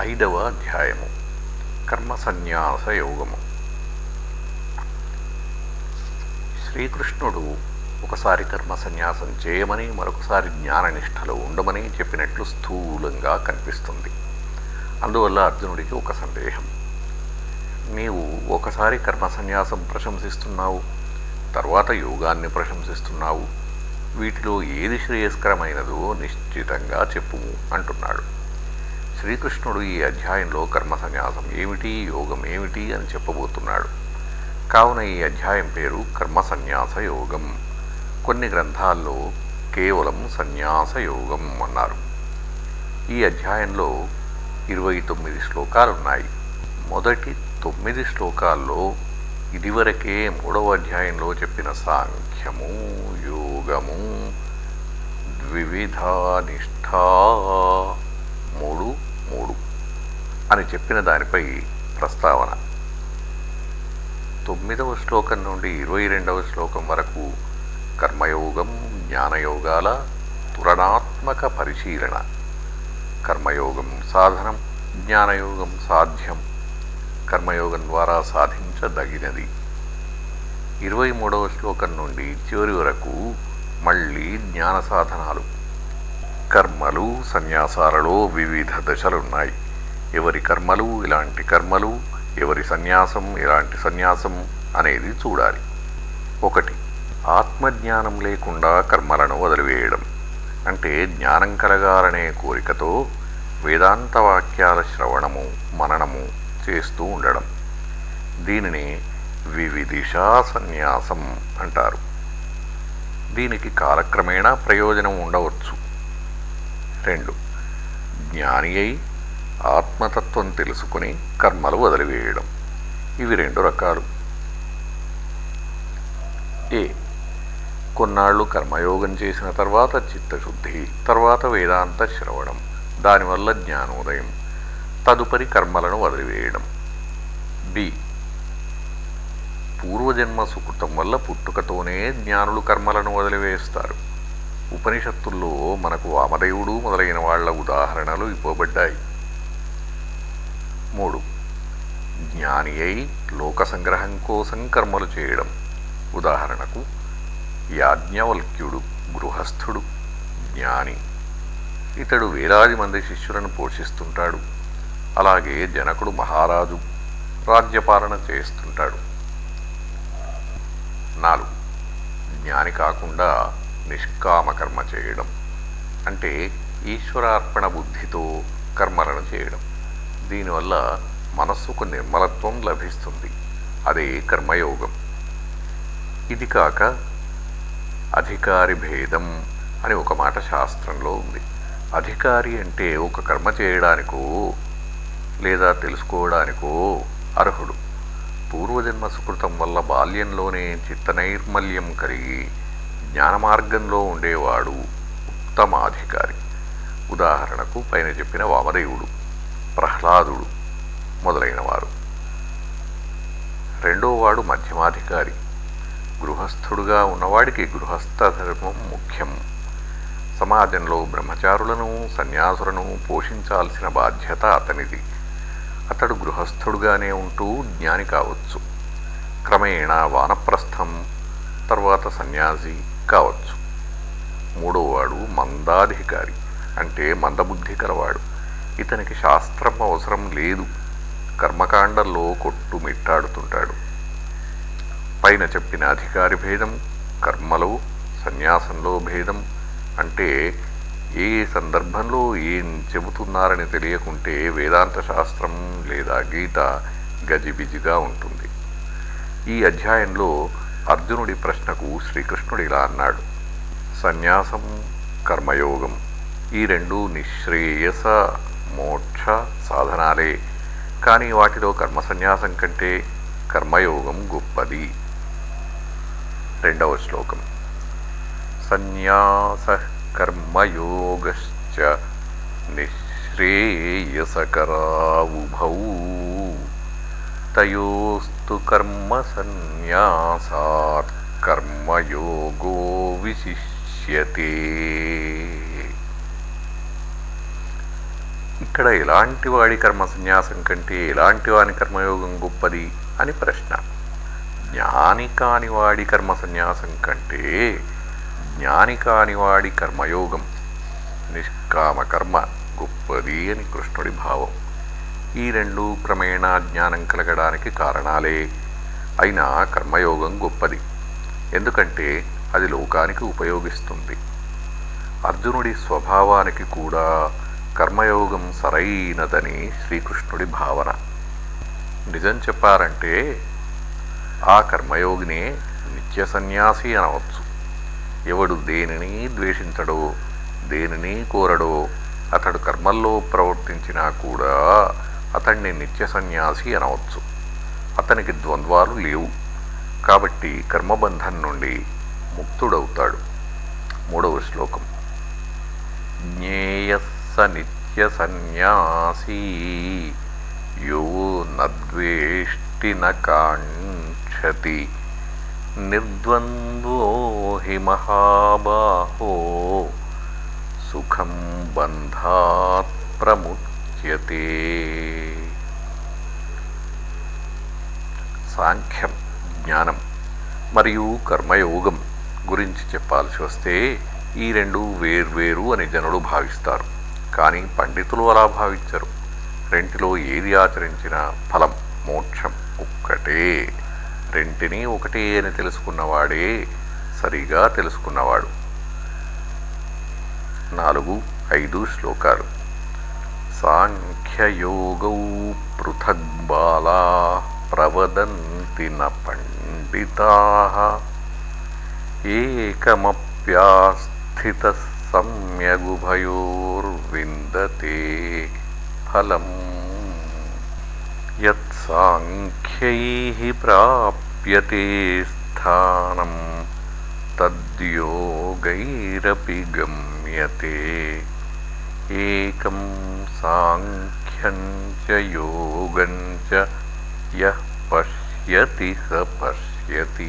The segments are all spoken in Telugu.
ఐదవ అధ్యాయము. కర్మ సన్యాస యోగము. శ్రీకృష్ణుడు ఒకసారి కర్మ సన్యాసం చేయమని మరొకసారి జ్ఞాననిష్టలో ఉండమని చెప్పినట్లు స్థూలంగా కనిపిస్తుంది. అందువల్ల అర్జునుడికి ఒక సందేహం. నీవు ఒకసారి కర్మ సన్యాసం ప్రశంసిస్తున్నావు తర్వాత యోగాన్ని ప్రశంసిస్తున్నావు వీటిలో ఏది శ్రేయస్కరమైనదో నిశ్చితంగా చెప్పుము అంటున్నాడు. శ్రీకృష్ణుడు ఈ అధ్యాయంలో కర్మ సన్యాసం ఏమిటి? యోగం ఏమిటి? అని చెప్పబోతున్నాడు. కావున ఈ అధ్యాయం పేరు కర్మ సన్యాస యోగం. కొన్ని గ్రంథాల్లో కేవలం సన్యాస యోగం అన్నారు. ఈ అధ్యాయంలో ఇరవై తొమ్మిది శ్లోకాలున్నాయి మొదటి తొమ్మిది శ్లోకాల్లో ఇదివరకే మూడవ అధ్యాయంలో చెప్పిన సాంఖ్యము యోగము ద్వివిధానిష్టా మూడు మూడు అని చెప్పిన దానిపై ప్రస్తావన. తొమ్మిదవ శ్లోకం నుండి ఇరవై రెండవ శ్లోకం వరకు కర్మయోగం జ్ఞానయోగాల తులనాత్మక పరిశీలన. కర్మయోగం సాధనం జ్ఞానయోగం సాధ్యం. కర్మయోగం ద్వారా సాధించదగినది. ఇరవై మూడవ శ్లోకం నుండి చివరి వరకు మళ్ళీ జ్ఞాన సాధనాలు. కర్మలు సన్యాసాలలో వివిధ దశలున్నాయి. ఎవరి కర్మలు ఇలాంటి కర్మలు ఎవరి సన్యాసం ఇలాంటి సన్యాసం అనేది చూడాలి. ఒకటి ఆత్మజ్ఞానం లేకుండా కర్మలను వదిలివేయడం. అంటే జ్ఞానం కలగాలనే కోరికతో వేదాంత వాక్యాల శ్రవణము మననము చేస్తూ ఉండడం. దీనిని వివిధిషా సన్యాసం అంటారు. దీనికి కాలక్రమేణా ప్రయోజనం ఉండవచ్చు. రెండు. జ్ఞాని అయి ఆత్మతత్వం తెలుసుకుని కర్మలు వదిలివేయడం. ఇవి రెండు రకాలు. ఏ. కొన్నాళ్ళు కర్మయోగం చేసిన తర్వాత చిత్తశుద్ధి తర్వాత వేదాంత శ్రవణం. దానివల్ల జ్ఞానోదయం. తదుపరి కర్మలను వదిలివేయడం. బి. పూర్వజన్మ సుకృతం వల్ల పుట్టుకతోనే జ్ఞానులు కర్మలను వదిలివేస్తారు. ఉపనిషత్తుల్లో మనకు వామదేవుడు మొదలైన వాళ్ళ ఉదాహరణలు ఇవ్వబడ్డాయి. మూడు. జ్ఞాని అయి లోక సంగ్రహం కోసం కర్మలు చేయడం. ఉదాహరణకు యాజ్ఞవల్క్యుడు గృహస్థుడు జ్ఞాని. ఇతడు వేలాది మంది శిష్యులను పోషిస్తుంటాడు. అలాగే జనకుడు మహారాజు రాజ్యపాలన చేస్తుంటాడు. నాలుగు. జ్ఞాని కాకుండా నిష్కామ కర్మ చేయడం. అంటే ఈశ్వరార్పణ బుద్ధితో కర్మలను చేయడం. దీనివల్ల మనస్సుకు నిర్మలత్వం లభిస్తుంది. అదే కర్మయోగం. ఇది కాక అధికారి భేదం అని ఒక మాట శాస్త్రంలో ఉంది. అధికారి అంటే ఒక కర్మ చేయడానికో లేదా తెలుసుకోవడానికో అర్హుడు. పూర్వజన్మ సుకృతం వల్ల బాల్యంలోనే చిత్తనైర్మల్యం కలిగి జ్ఞానమార్గంలో ఉండేవాడు ఉత్తమాధికారి. ఉదాహరణకు పైన చెప్పిన వామదేవుడు ప్రహ్లాదుడు మొదలైనవారు. రెండోవాడు మధ్యమాధికారి. గృహస్థుడుగా ఉన్నవాడికి గృహస్థ ధర్మం ముఖ్యం. సమాజంలో బ్రహ్మచారులను సన్యాసులను పోషించాల్సిన బాధ్యత అతనిది. అతడు గృహస్థుడుగానే ఉంటూ జ్ఞాని కావచ్చు. క్రమేణా వానప్రస్థం తర్వాత సన్యాసి కావచ్చు. మూడోవాడు మందాధికారి అంటే మందబుద్ధి కలవాడు. ఇతనికి శాస్త్రం అవసరం లేదు. కర్మకాండంలో కొట్టుమిట్టాడుతుంటాడు పైన చెప్పిన అధికారి భేదం కర్మలో సన్యాసంలో భేదం అంటే ఏ సందర్భంలో ఏం చెబుతున్నారని తెలియకుంటే వేదాంత శాస్త్రం లేదా గీత గజిబిజిగా ఉంటుంది. ఈ అధ్యాయంలో అర్జునుడి ప్రశ్నకు శ్రీకృష్ణుడు ఇలా అన్నాడు. సన్యాసం కర్మయోగం ఈ రెండు నిశ్రేయస మోక్ష సాధనాలే. కానీ వాటిలో కర్మ సన్యాసం కంటే కర్మయోగం గొప్పది. రెండవ శ్లోకం. సన్యాస కర్మయోగశ్చ నిశ్రేయసకరావుభౌ. తయోస్తు तु कर्मसन्न्यासात् कर्मयोगो విశిష్యతే. ఇక్కడ ఎలాంటి వాడి కర్మ సన్యాసం కంటే ఎలాంటి వాని కర్మయోగం గొప్పది అని ప్రశ్న. జ్ఞాని కాని వాడి కర్మ సన్యాసం కంటే జ్ఞాని కాని వాడి కర్మయోగం నిష్కామ కర్మ గొప్పది అని కృష్ణుడి భావం. ఈ రెండు క్రమేణా జ్ఞానం కలగడానికి కారణాలే. అయినా కర్మయోగం గొప్పది. ఎందుకంటే అది లోకానికి ఉపయోగిస్తుంది. అర్జునుడి స్వభావానికి కూడా కర్మయోగం సరైనదని శ్రీకృష్ణుడి భావన. నిజం చెప్పారంటే ఆ కర్మయోగినే నిత్య సన్యాసి అనవచ్చు. ఎవడు దేనిని ద్వేషించడో దేనిని కోరడో అతడు కర్మల్లో ప్రవర్తించినా కూడా అతన్ని నిత్య సన్యాసి అనవచ్చు. అతనికి ద్వంద్వాలు లేవు. కాబట్టి కర్మబంధం నుండి ముక్తుడవుతాడు. మూడవ శ్లోకం. జ్ఞేయస్స నిత్య సన్యాసీ. యో నద్వేష్టి కాంక్షతి. నిర్ద్వంద్వో హి మహాబాహో. సుఖం బంధాత్ ప్రముచ్యతే సాంఖ్యం జ్ఞానం మరియు కర్మయోగం గురించి చెప్పాల్సి వస్తే ఈ రెండు వేర్వేరు అని జనులు భావిస్తారు. కానీ పండితులు అలా భావించరు. రెంటిలో ఏది ఆచరించిన ఫలం మోక్షం ఒక్కటే. రెంటిని ఒకటే అని తెలుసుకున్నవాడే సరిగా తెలుసుకున్నవాడు. నాలుగు ఐదు శ్లోకాలు. साङ्ख्ययोगौ पृथग् बालाः प्रवदन्ति न पण्डिताः। एकमप्यास्थितः सम्यगुभयोर्विन्दते फलम्। यत्साङ्ख्यैः प्राप्यते स्थानं तद्योगैरपि गम्यते। ఏకం సాంఖ్యం చ యోగం చ యః పశ్యతి స పశ్యతి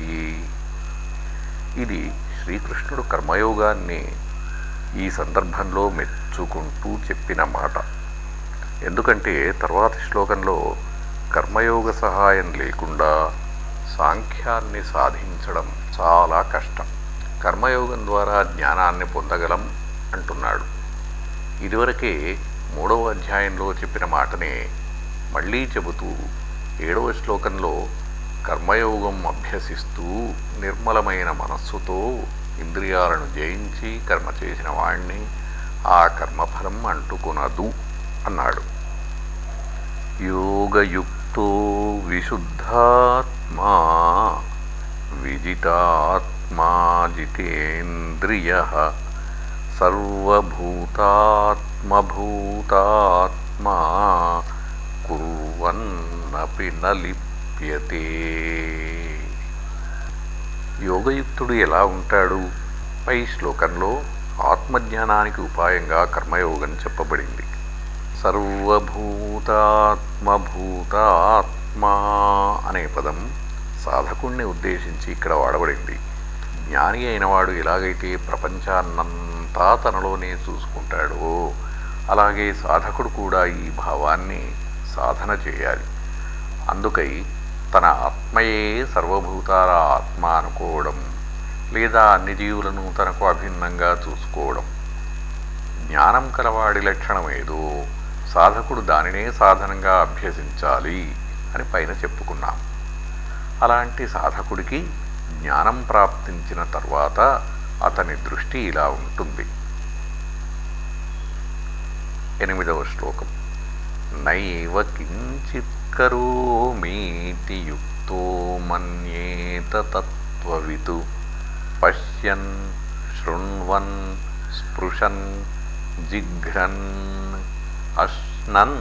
ఇది శ్రీకృష్ణుడు కర్మయోగాన్ని ఈ సందర్భంలో మెచ్చుకుంటూ చెప్పిన మాట. ఎందుకంటే తర్వాతి శ్లోకంలో కర్మయోగ సహాయం లేకుండా సాంఖ్యాన్ని సాధించడం చాలా కష్టం. కర్మయోగం ద్వారా జ్ఞానాన్ని పొందగలం అంటున్నాడు. ఇదివరకే మూడవ అధ్యాయంలో చెప్పిన మాటనే మళ్ళీ చెబుతూ ఏడవ శ్లోకంలో కర్మయోగం అభ్యసిస్తూ నిర్మలమైన మనస్సుతో ఇంద్రియాలను జయించి కర్మ చేసిన వాణ్ణి ఆ కర్మఫలం అంటుకొనదు అన్నాడు. యోగయుక్తో విశుద్ధాత్మా విజితాత్మా జితేంద్రియ సర్వభూతాత్మభూతాత్మా కుర్వన్నపి నలిప్యతే. యోగయుక్తుడు ఎలా ఉంటాడు? పై శ్లోకంలో ఆత్మజ్ఞానానికి ఉపాయంగా కర్మయోగం చెప్పబడింది. సర్వభూతాత్మభూతాత్మా అనే పదం సాధకుణ్ణి ఉద్దేశించి ఇక్కడ వాడబడింది. జ్ఞాని అయినవాడు ఎలాగైతే ప్రపంచాన్నంతా తనలోనే చూసుకుంటాడో. అలాగే సాధకుడు కూడా ఈ భావాన్ని సాధన చేయాలి. అందుకై తన ఆత్మయే సర్వభూతాల ఆత్మ అనుకోవడం లేదా అన్ని జీవులను తనకు అభిన్నంగా చూసుకోవడం. జ్ఞానం కలవాడి లక్షణం ఏదో సాధకుడు దానినే సాధనంగా అభ్యసించాలి అని పైన చెప్పుకున్నాం. అలాంటి సాధకుడికి జ్ఞానం ప్రాప్తించిన తర్వాత అతని దృష్టి ఇలా ఉంటుంది. ఎనిమిదవ శ్లోకం. నైవ కించిత్ కరోమీతి యుక్తో మన్యేత తత్వవితు పశ్యన్ శృణ్వన్ స్పృశన్ జిఘ్రన్ అశ్నన్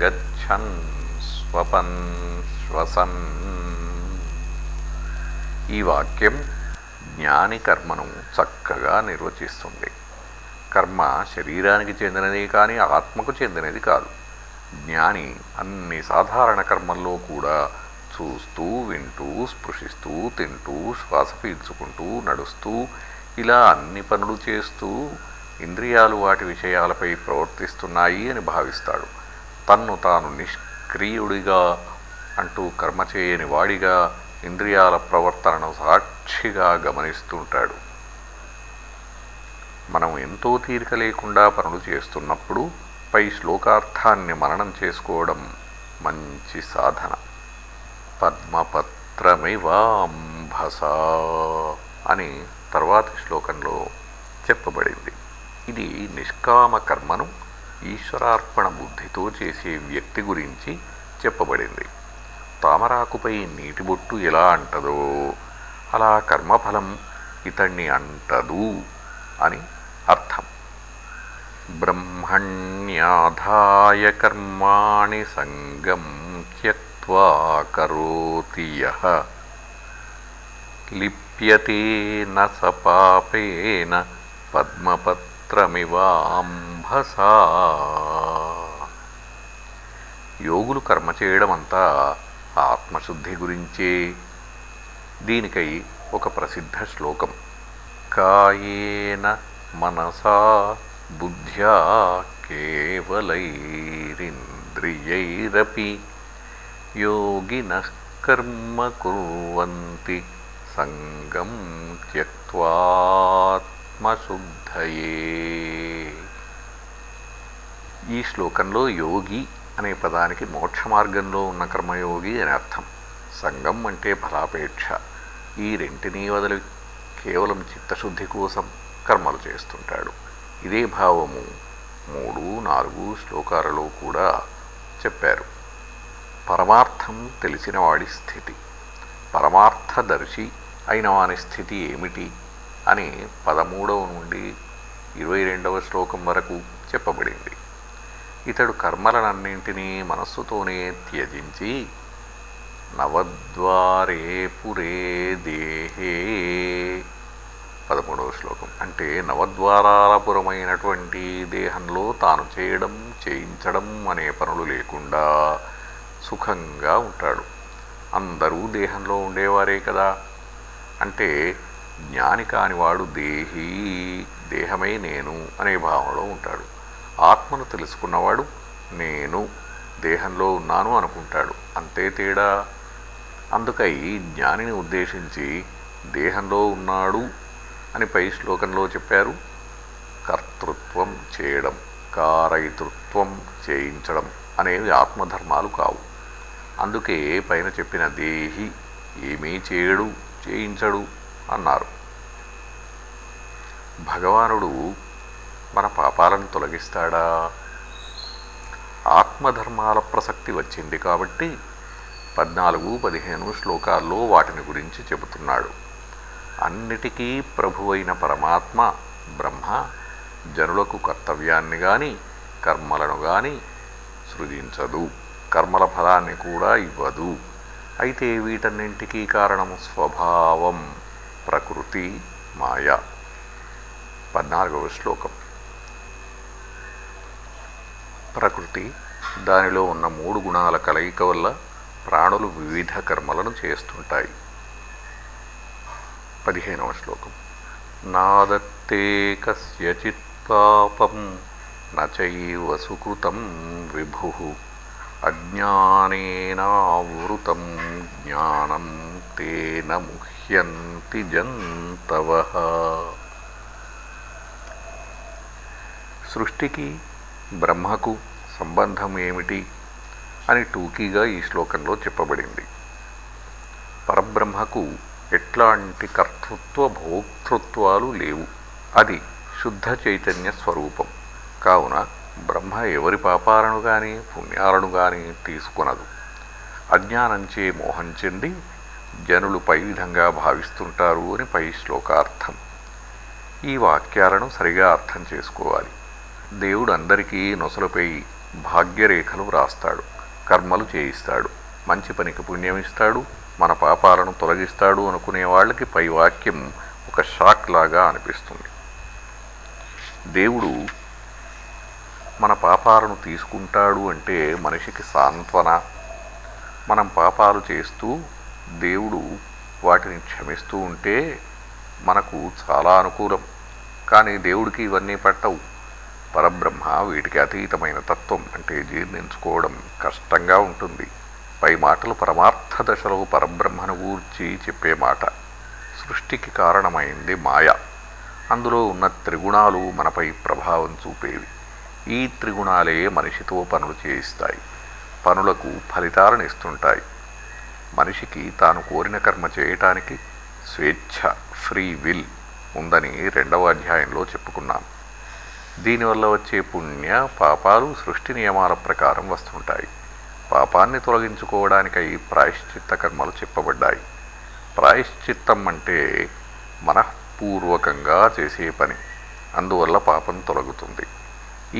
గచ్చన్ స్వపన్ శ్వసన్. ఈ వాక్యం జ్ఞాని కర్మను చక్కగా నిర్వచిస్తుంది. కర్మ శరీరానికి చెందినది కానీ ఆత్మకు చెందినది కాదు. జ్ఞాని అన్ని సాధారణ కర్మల్లో కూడా చూస్తూ వింటూ స్పృశిస్తూ తింటూ శ్వాస పీల్చుకుంటూ నడుస్తూ ఇలా అన్ని పనులు చేస్తూ ఇంద్రియాలు వాటి విషయాలపై ప్రవర్తిస్తున్నాయి అని భావిస్తాడు. తన్ను తాను నిష్క్రియుడిగా అంటూ కర్మ చేయని వాడిగా ఇంద్రియాల ప్రవర్తనను సాక్షిగా గమనిస్తుంటాడు మనం ఎంతో తీరిక లేకుండా పనులు చేస్తున్నప్పుడు పై శ్లోకార్థాన్ని మననం చేసుకోవడం మంచి సాధన. పద్మపత్రమివాంభస అని తర్వాతి శ్లోకంలో చెప్పబడింది. ఇది నిష్కామ కర్మను ఈశ్వరార్పణ బుద్ధితో చేసే వ్యక్తి గురించి చెప్పబడింది. తామరాకుపై నీటి బొట్టు ఎలా అంటదో అలా కర్మఫలం ఇతణ్ణి అంటదు అని అర్థం. బ్రహ్మణ్యాధాయ కర్మాణి సంగం త్యక్వా కరోతి లిప్యతే న పద్మపత్రమివాంభసా. యోగులు కర్మ చేయడం అంతా ఆత్మశుద్ధి గురించే. దీనికై ఒక ప్రసిద్ధ శ్లోకం. కాయేన మనసా బుద్ధ్యా కేవలైరింద్రియైరపి. యోగిన కర్మ కుర్వంతి సంగం త్యక్వాత్మశుద్ధయే ఈ శ్లోకంలో యోగి అనే పదానికి మోక్ష మార్గంలో ఉన్న కర్మయోగి అని అర్థం. సంగం అంటే ఫలాపేక్ష. ఈ రెంటినీ వదిలి కేవలం చిత్తశుద్ధి కోసం కర్మలు చేస్తుంటాడు. ఇదే భావము మూడు నాలుగు శ్లోకాలలో కూడా చెప్పారు. పరమార్థం తెలిసిన వాడి స్థితి. పరమార్థదర్శి అయిన వాని స్థితి ఏమిటి అని పదమూడవ నుండి ఇరవై రెండవ శ్లోకం వరకు చెప్పబడింది. ఇతడు కర్మలనన్నింటినీ మనస్సుతోనే త్యజించి నవద్వారే పురే దేహే. పదమూడవ శ్లోకం. అంటే నవద్వారాలపురమైనటువంటి దేహంలో తాను చేయడం చేయించడం అనే పనులు లేకుండా సుఖంగా ఉంటాడు. అందరూ దేహంలో ఉండేవారే కదా. అంటే జ్ఞాని కానివాడు దేహీ దేహమే నేను అనే భావంలో ఉంటాడు. ఆత్మను తెలుసుకున్నవాడు నేను దేహంలో ఉన్నాను అనుకుంటాడు. అంతే తేడా. అందుకై జ్ఞానిని ఉద్దేశించి దేహంలో ఉన్నాడు అని పై శ్లోకంలో చెప్పారు. కర్తృత్వం చేయడం కారయితృత్వం చేయించడం అనేవి ఆత్మధర్మాలు కావు. అందుకే పైన చెప్పిన దేహి ఏమీ చేయడు చేయించడు అన్నారు. భగవానుడు మన పాపాలను తొలగిస్తాడా? ఆత్మధర్మాల ప్రసక్తి వచ్చింది కాబట్టి పద్నాలుగు పదిహేను శ్లోకాల్లో వాటిని గురించి చెబుతున్నాడు. అన్నిటికీ ప్రభువైన పరమాత్మ బ్రహ్మ జనులకు కర్తవ్యాన్ని గాని కర్మలను గాని సృజించదు. కర్మల ఫలాన్ని కూడా ఇవ్వదు. అయితే వీటన్నింటికీ కారణం స్వభావం ప్రకృతి మాయ. పద్నాలుగవ శ్లోకం. ప్రకృతి దానిలో ఉన్న మూడు గుణాల కలయిక వల్ల ప్రాణులు వివిధ కర్మలను చేస్తుంటాయి. పదిహేనవ శ్లోకం. నాదత్తే కస్యచిత్ పాపం నచైవ సుకృతం విభు అజ్ఞానేనావృతం జ్ఞానం తేన ముహ్యంతి జంతవ. సృష్టికి బ్రహ్మకు సంబంధం ఏమిటి అని టూకీగా ఈ శ్లోకంలో చెప్పబడింది. పరబ్రహ్మకు ఎట్లాంటి కర్తృత్వ భోక్తృత్వాలు లేవు. అది శుద్ధ చైతన్య స్వరూపం. కావున బ్రహ్మ ఎవరి పాపాలను కానీ పుణ్యాలను కానీ తీసుకొనదు. అజ్ఞానంచే మోహం చెంది జనులు పై విధంగా భావిస్తుంటారు అని పై శ్లోకార్థం. ఈ వాక్యాలను సరిగా అర్థం చేసుకోవాలి. దేవుడు అందరికీ నొసలుపై భాగ్యరేఖలు వ్రాస్తాడు. కర్మలు చేయిస్తాడు. మంచి పనికి పుణ్యం ఇస్తాడు. మన పాపాలను తొలగిస్తాడు అనుకునే వాళ్ళకి పై వాక్యం ఒక షాక్ లాగా అనిపిస్తుంది. దేవుడు మన పాపాలను తీసుకుంటాడు అంటే మనిషికి సాంత్వన. మనం పాపాలు చేస్తూ దేవుడు వాటిని క్షమిస్తూ ఉంటే మనకు చాలా అనుకూలం. కానీ దేవుడికి ఇవన్నీ పట్టవు. పరబ్రహ్మ వీటికి అతీతమైన తత్వం అంటే జీర్ణించుకోవడం కష్టంగా ఉంటుంది. పై మాటలు పరమార్థ దశలో పరబ్రహ్మను గూర్చి చెప్పే మాట. సృష్టికి కారణమైంది మాయ. అందులో ఉన్న త్రిగుణాలు మనపై ప్రభావం చూపేవి. ఈ త్రిగుణాలే మనిషితో పనులు చేయిస్తాయి. పనులకు ఫలితాలను ఇస్తుంటాయి. మనిషికి తాను కోరిన కర్మ చేయటానికి స్వేచ్ఛ ఫ్రీ విల్ ఉందని రెండవ అధ్యాయంలో చెప్పుకున్నాం. దీనివల్ల వచ్చే పుణ్య పాపాలు సృష్టి నియమాల ప్రకారం వస్తుంటాయి. పాపాన్ని తొలగించుకోవడానికై ప్రాయశ్చిత్త కర్మలు చెప్పబడ్డాయి. ప్రాయశ్చిత్తం అంటే మనఃపూర్వకంగా చేసే పని. అందువల్ల పాపం తొలగుతుంది.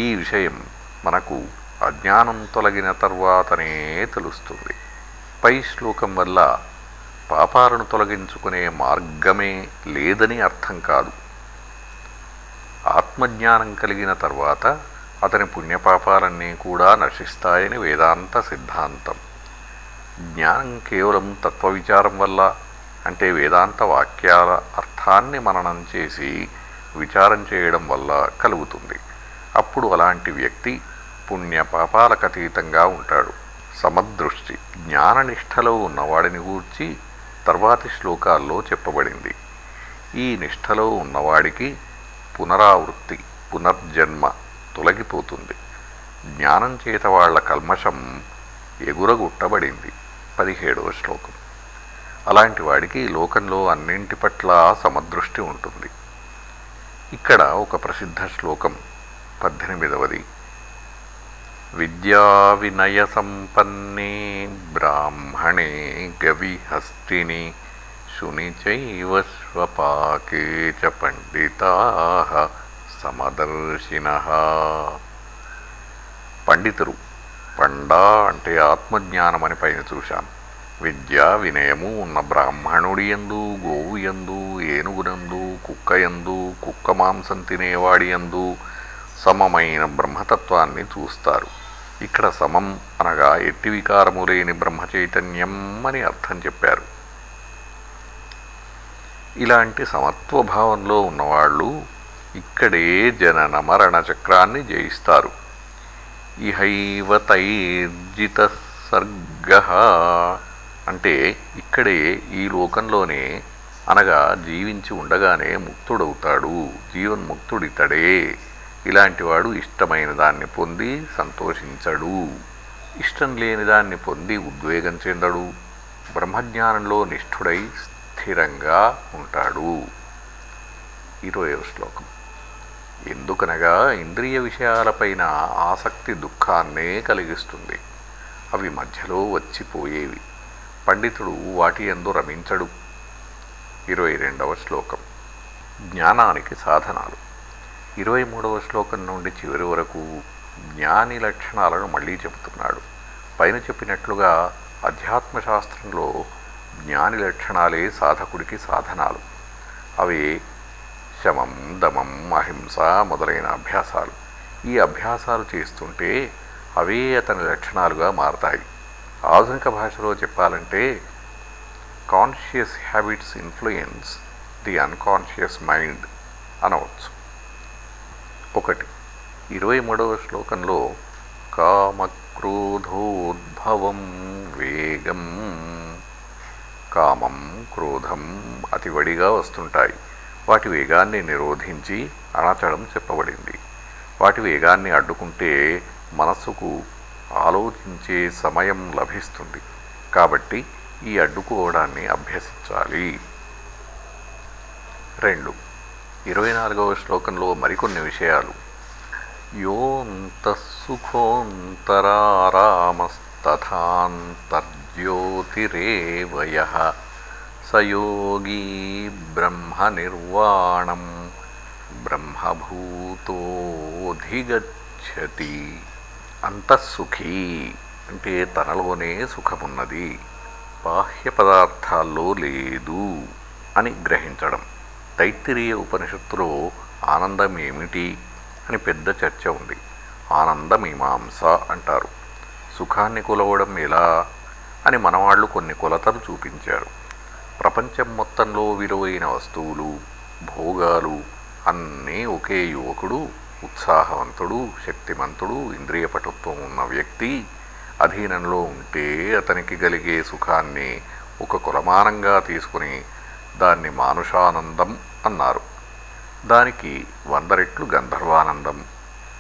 ఈ విషయం మనకు అజ్ఞానం తొలగిన తర్వాతనే తెలుస్తుంది. పై శ్లోకం వల్ల పాపాలను తొలగించుకునే మార్గమే లేదని అర్థం కాదు. ఆత్మజ్ఞానం కలిగిన తర్వాత అతని పుణ్యపాపాలన్నీ కూడా నశిస్తాయని వేదాంత సిద్ధాంతం. జ్ఞానం కేవలం తత్వవిచారం వల్ల అంటే వేదాంత వాక్యాల అర్థాన్ని మననం చేసి విచారం చేయడం వల్ల కలుగుతుంది. అప్పుడు అలాంటి వ్యక్తి పుణ్యపాపాలకతీతంగా అతీతంగా ఉంటాడు. సమదృష్టి జ్ఞాననిష్టలో ఉన్నవాడిని గూర్చి తర్వాతి శ్లోకాల్లో చెప్పబడింది. ఈ నిష్టలో ఉన్నవాడికి పునరావృత్తి పునర్జన్మ తొలగిపోతుంది. జ్ఞానం చేత వాళ్ళ కల్మషం ఎగురగుట్టబడింది. పదిహేడవ శ్లోకం. అలాంటి వాడికి లోకంలో అన్నింటి పట్ల సమదృష్టి ఉంటుంది. ఇక్కడ ఒక ప్రసిద్ధ శ్లోకం పద్దెనిమిదవది. విద్యా వినయ సంపన్నే బ్రాహ్మణే గవిహస్తిని శుని చైవ స్వపాకే చ పండితా సమదర్శిన. పండితులు పండా అంటే ఆత్మజ్ఞానమని పైన చూశాను విద్య వినయము ఉన్న బ్రాహ్మణుడి ఎందు గోవు ఎందు ఏనుగునందు కుక్క ఎందు కుక్క మాంసం తినేవాడి ఎందు సమమైన బ్రహ్మతత్వాన్ని చూస్తారు. ఇక్కడ సమం అనగా ఎట్టి వికారము లేని బ్రహ్మ చైతన్యం అని అర్థం చెప్పారు. ఇలాంటి సమత్వ భావంలో ఉన్నవాళ్ళు ఇక్కడే జనన మరణ చక్రాన్ని జయిస్తారు. ఇహైవ తైర్జిత సర్గ అంటే ఇక్కడే ఈ లోకంలోనే అనగా జీవించి ఉండగానే ముక్తుడవుతాడు. జీవన్ముక్తుడితడే. ఇలాంటివాడు ఇష్టమైన దాన్ని పొంది సంతోషించడు. ఇష్టం లేని దాన్ని పొంది ఉద్వేగం చెందడు. బ్రహ్మజ్ఞానంలో నిష్ఠుడై స్థిరంగా ఉంటాడు. ఇరవయవ శ్లోకం. ఎందుకనగా ఇంద్రియ విషయాలపైన ఆసక్తి దుఃఖాన్నే కలిగిస్తుంది. అవి మధ్యలో వచ్చిపోయేవి. పండితుడు వాటి ఎందు రమించడు. ఇరవై రెండవ శ్లోకం. జ్ఞానానికి సాధనాలు. ఇరవై మూడవ శ్లోకం నుండి చివరి వరకు జ్ఞాని లక్షణాలను మళ్ళీ చెబుతున్నాడు. పైన చెప్పినట్లుగా అధ్యాత్మశాస్త్రంలో జ్ఞాని లక్షణాలే సాధకుడికి సాధనాలు. అవి శమం దమం అహింస మొదలైన అభ్యాసాలు. ఈ అభ్యాసాలు చేస్తుంటే అవే అతని లక్షణాలుగా మారతాయి. ఆధునిక భాషలో చెప్పాలంటే conscious habits influence the unconscious mind అనవచ్చు. ఒకటి ఇరవై మూడవ శ్లోకంలో కామక్రోధోద్భవం వేగం కామం క్రోధం అతివడిగా వస్తుంటాయి. వాటి వేగాన్ని నిరోధించి అణచడం చెప్పబడింది. వాటి వేగాన్ని అడ్డుకుంటే మనస్సుకు ఆలోచించే సమయం లభిస్తుంది. కాబట్టి ఈ అడ్డుకోవడాన్ని అభ్యసించాలి. రెండు. ఇరవై నాలుగవ శ్లోకంలో మరికొన్ని విషయాలు. యోంతఃసుఖోంతరారామస్తథాంతర్జ్యోతిరేవయ సయోగీ ब्रह्मनिर्वाणं బ్రహ్మభూతోధిగచ్చతి అంతఃసుఖీ అంటే తనలోనే సుఖమున్నది। బాహ్య పదార్థాల్లో లేదు అని గ్రహించడం। తైత్తిరీయ ఉపనిషత్తులో ఆనందం ఏమిటి అని పెద్ద చర్చ ఉంది। ఆనందమీమాంస అంటారు। సుఖాన్ని కొలవడం ఎలా? అని మనవాళ్ళు కొన్ని కొలతలు చూపించారు. ప్రపంచం మొత్తంలో విలువైన వస్తువులు భోగాలు అన్నీ ఒకే యువకుడు ఉత్సాహవంతుడు శక్తిమంతుడు ఇంద్రియ పటుత్వం ఉన్న వ్యక్తి అధీనంలో ఉంటే అతనికి కలిగే సుఖాన్ని ఒక కులమానంగా తీసుకుని దాన్ని మానుషానందం అన్నారు. దానికి వంద రెట్లు గంధర్వానందం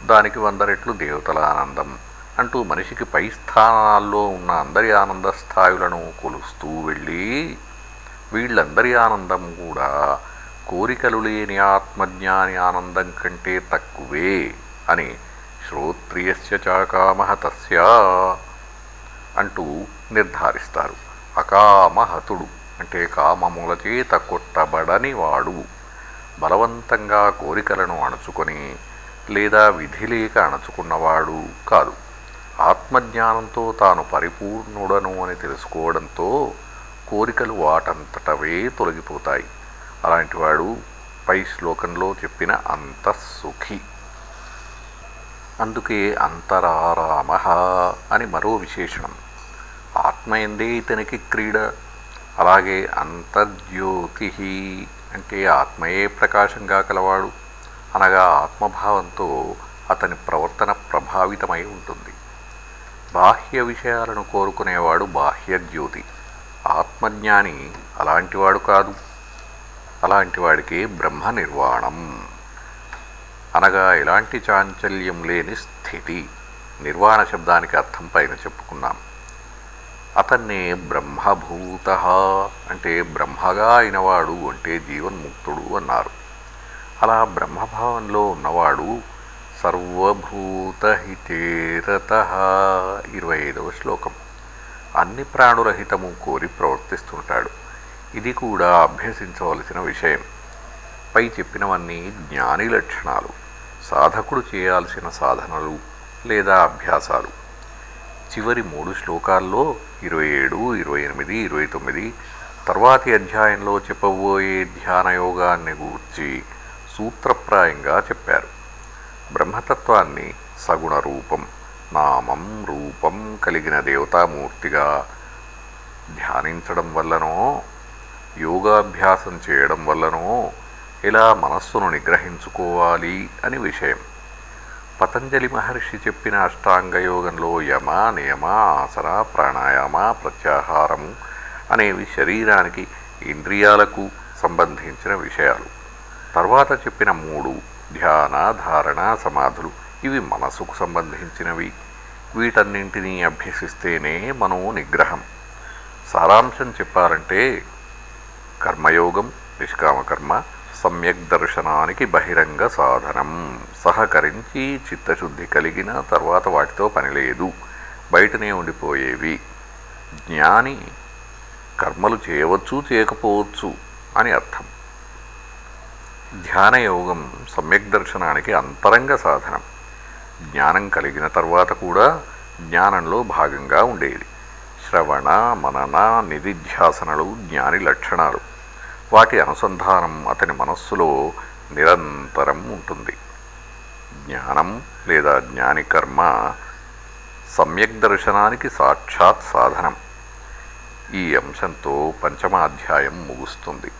దానికి వంద రెట్లు దేవతల ఆనందం అంటూ మనిషికి పై స్థానాల్లో ఉన్న అందరి ఆనంద స్థాయిలను కొలుస్తూ వెళ్ళి వీళ్ళందరి ఆనందం కూడా కోరికలు లేని ఆత్మజ్ఞాని ఆనందం కంటే తక్కువే అని శ్రోత్రియస్య చాకామహ తస్య అంటూ నిర్ధారిస్తారు. అకామహతుడు అంటే కామముల చేత కొట్టబడని వాడు. బలవంతంగా కోరికలను అణచుకొని లేదా విధి లేక అణచుకున్నవాడు కాదు. ఆత్మజ్ఞానంతో తాను పరిపూర్ణుడను అని తెలుసుకోవడంతో కోరికలు వాటంతటవే తొలగిపోతాయి. అలాంటివాడు పై శ్లోకంలో చెప్పిన అంతఃసుఖి అందుకే అంతరారామ అని మరో విశేషణం. ఆత్మయందే ఇతనికి క్రీడ? అలాగే అంతర్జ్యోతి అంటే ఆత్మయే ప్రకాశంగా కలవాడు. అనగా ఆత్మభావంతో అతని ప్రవర్తన ప్రభావితమై ఉంటుంది. బాహ్య విషయాలను కోరుకునేవాడు బాహ్య జ్యోతి. ఆత్మజ్ఞాని అలాంటివాడు కాదు. అలాంటివాడికి బ్రహ్మ నిర్వాణం. అనగా ఎలాంటి చాంచల్యం లేని స్థితి. నిర్వాణ శబ్దానికి అర్థం పైన చెప్పుకున్నాం. అతన్నే బ్రహ్మభూత అంటే బ్రహ్మగా అయినవాడు అంటే జీవన్ముక్తుడు అన్నారు. అలా బ్రహ్మభావంలో ఉన్నవాడు సర్వభూతహితేరత. ఇరవై ఐదవ శ్లోకం. అన్ని ప్రాణురహితము కోరి ప్రవర్తిస్తుంటాడు. ఇది కూడా అభ్యసించవలసిన విషయం. పై చెప్పినవన్నీ జ్ఞాని లక్షణాలు. సాధకుడు చేయాల్సిన సాధనలు లేదా అభ్యాసాలు. చివరి మూడు శ్లోకాల్లో ఇరవై ఏడు ఇరవై ఎనిమిది ఇరవై తొమ్మిది తర్వాతి అధ్యాయంలో చెప్పబోయే ధ్యానయోగాన్ని గూర్చి సూత్రప్రాయంగా చెప్పారు. బ్రహ్మతత్వాన్ని సగుణ రూపం నామం రూపం కలిగిన దేవతామూర్తిగా ధ్యానించడం వల్లనో యోగాభ్యాసం చేయడం వల్లనో ఇలా మనస్సును నిగ్రహించుకోవాలి అని విషయం. పతంజలి మహర్షి చెప్పిన అష్టాంగ యోగంలో యమ నియమ ఆసన ప్రాణాయామ ప్రత్యాహారము అనేవి శరీరానికి ఇంద్రియాలకు సంబంధించిన విషయాలు. తర్వాత చెప్పిన మూడు ధ్యాన ధారణ సమాధులు. ఇవి మనసుకు సంబంధించినవి. వీటన్నింటినీ అభ్యసిస్తేనే మనో నిగ్రహం. సారాంశం చెప్పాలంటే కర్మయోగం నిష్కామకర్మ సమ్యక్ దర్శనానికి బహిరంగ సాధనం. సహకరించి చిత్తశుద్ధి కలిగిన తర్వాత వాటితో పనిలేదు బయటనే ఉండిపోయేవి. జ్ఞాని కర్మలు చేయవచ్చు చేయకపోవచ్చు అని అర్థం. ధ్యానయోగం సమ్యక్ దర్శనానికి అంతరంగ సాధనం. జ్ఞానం కలిగిన తర్వాత కూడా జ్ఞానంలో భాగంగా ఉండేది. శ్రవణ మనన నిధిధ్యాసనలు జ్ఞాని లక్షణాలు. వాటి అనుసంధానం అతని మనస్సులో నిరంతరం ఉంటుంది. జ్ఞానం లేదా జ్ఞాని కర్మ సమ్యక్ దర్శనానికి సాక్షాత్ సాధనం. ఈ అంశంతో పంచమాధ్యాయం ముగుస్తుంది.